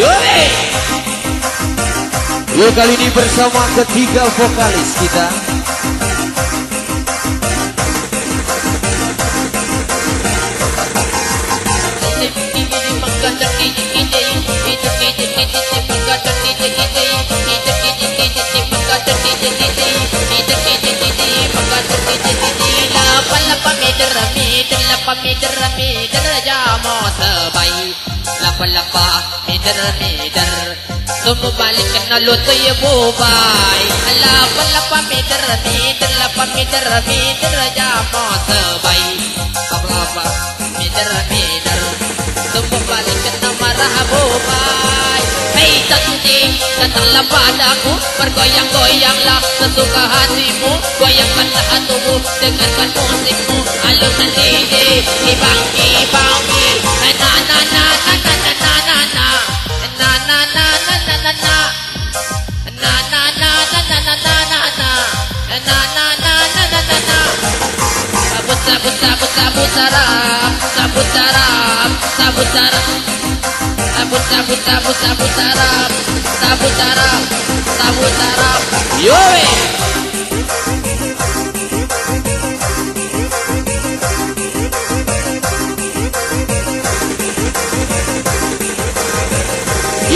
Yo eh. Yuk kali ini bersama ketiga vokalis kita. Meter palapa idar idar Tumu balik na luto ya bubay Ala palapa midar midar Lapa midar midar ya mo sabay Lamba midar midar Tumu balik na marah bubay Hey tante datanglah padaku. Bergoyang-goyanglah sesuka hatimu. Goyangkanlah hatimu dengarkan musikmu. Alunan ini ibang ibang Na na na na na na na na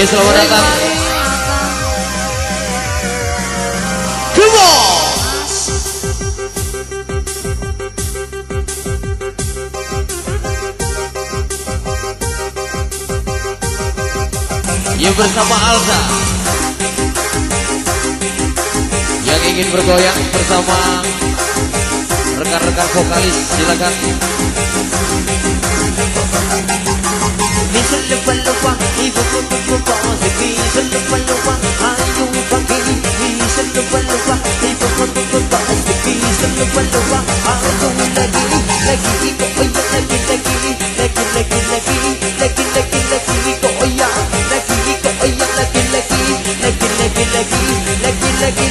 selamat datang bersama Alza. Yang ingin bergoyang bersama rekan-rekan vokalis silakan. Bisa lupa-lupa Ibu lupa Bisa lupa-lupa Ayo pagi Bisa lupa-lupa Ibu lupa Bisa lupa-lupa Ayo lagi. Lagi koyak Lagi lagi Lagi. Lagi lagi Lagi. Lagi lagi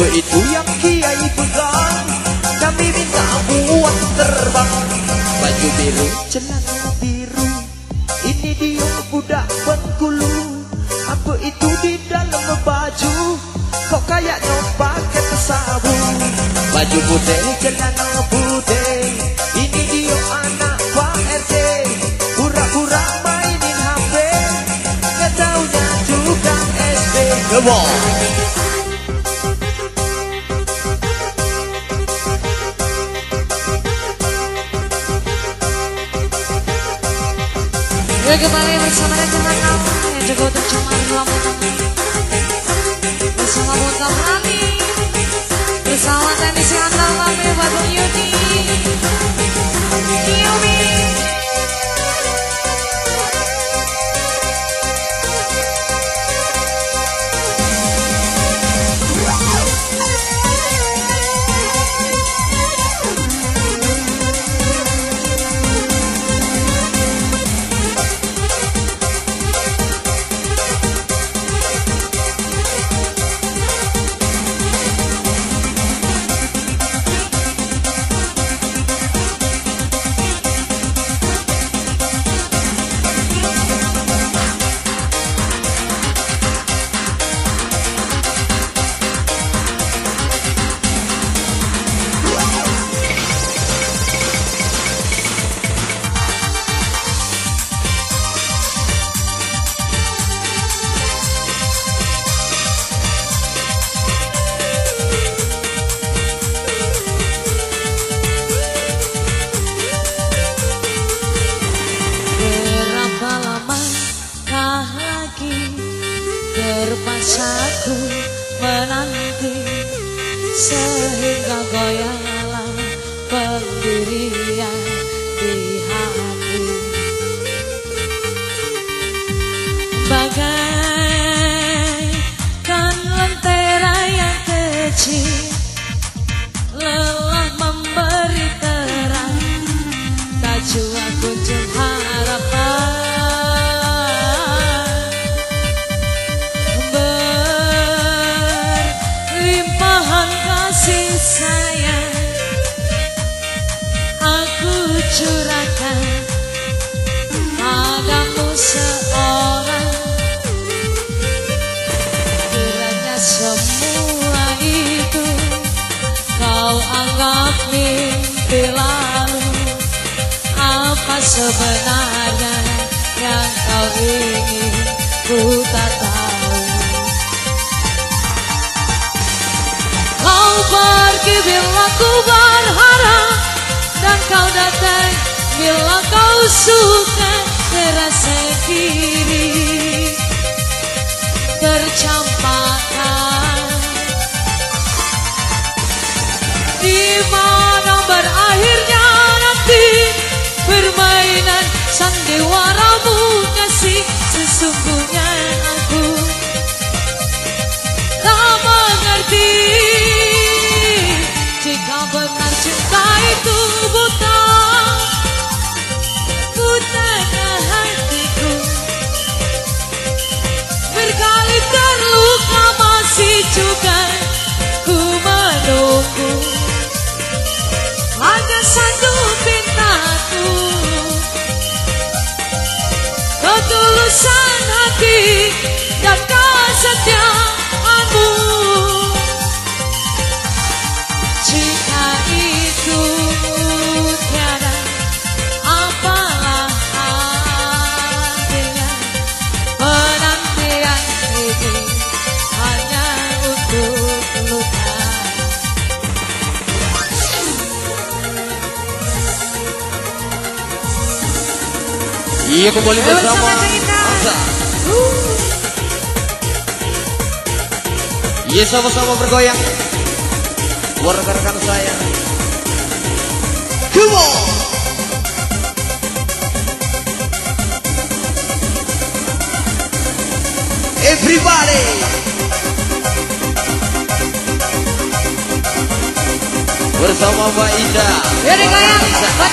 apa itu yang kiai pegang kami minta buat terbang. Baju biru celana biru. Ini dia budak Bengkulu apa itu di dalam baju. Kok kayaknya pakai sabu baju putih celana putih. Ini dia anak Pak RT pura-pura mainin HP nggak taunya tukang SD Come on Berkembali bersama dan teman kamu Yang jago untuk cuman kamu Bersama Bunda Prani Bersama teknisi Antal Mami Bapak Yudi Yumi sebenarnya yang kau ingin ku tak tahu Kau pergi bila ku berharap Dan kau datang bila kau suka Terasa kiri Tercampakkan sandiwaramu kasih Sesungguhnya aku tak mengerti. Jika benar cinta itu buta Iya kembali bersama. Iya sama-sama bergoyang. Buat rekan-rekan saya. Come on! Everybody! Bersama Mbak Ida. Yaudah goyang Ida. Buat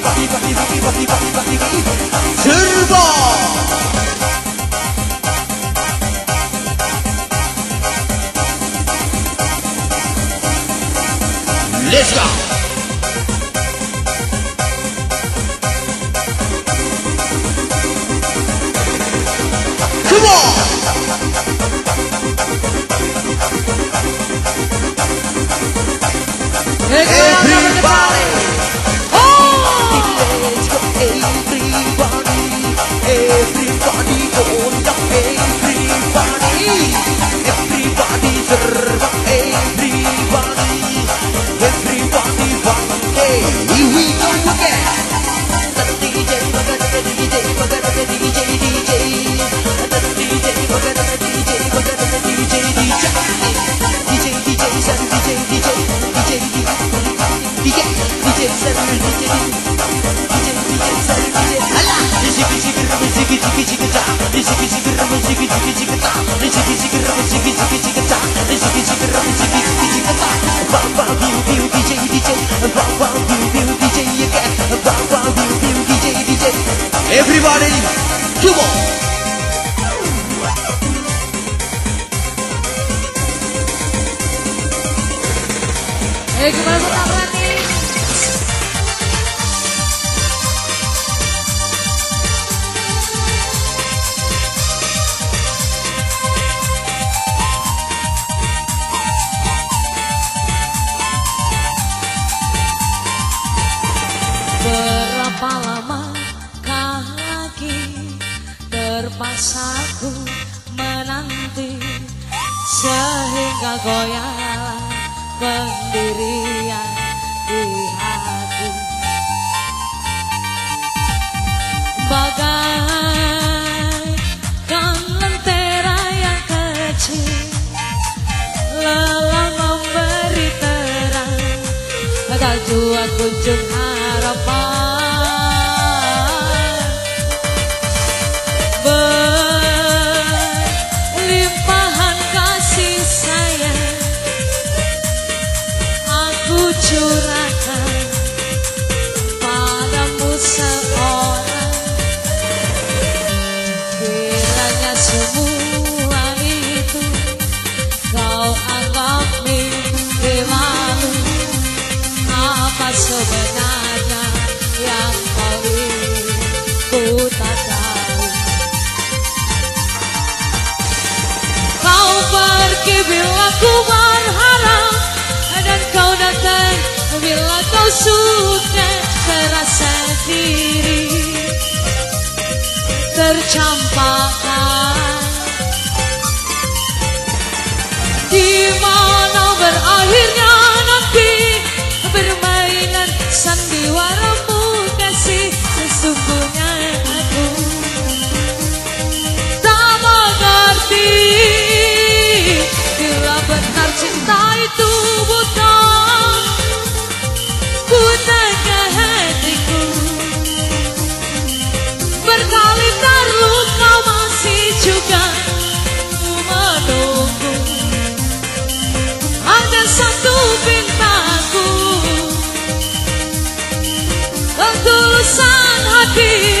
chiki chiki chiki dj dj dj again dj dj everybody come on sehingga goyah pendirian di hati bagaikan lentera yang kecil lelah memberi terang. Tak jua kunjung pergi bila ku berharap Dan kau datang bila kau sudah terasa diri. Tercampakkan. Di mana berakhirnya nanti Permainan sandiwaramu ti.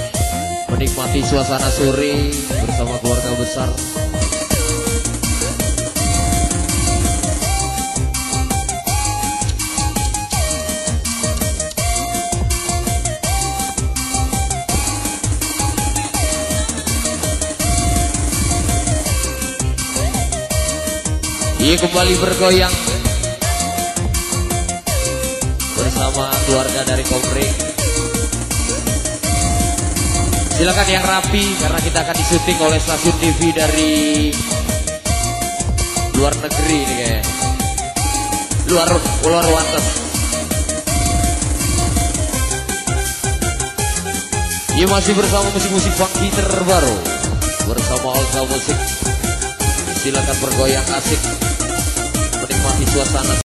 Menikmati suasana sore bersama keluarga besar. Iya kembali bergoyang bersama keluarga dari Komering. Silakan yang rapi karena kita akan disuting oleh stasiun TV dari luar negeri nih kayak luar luar wates. Iya masih bersama musik-musik funky terbaru bersama Alta Musik. Silakan bergoyang asik menikmati suasana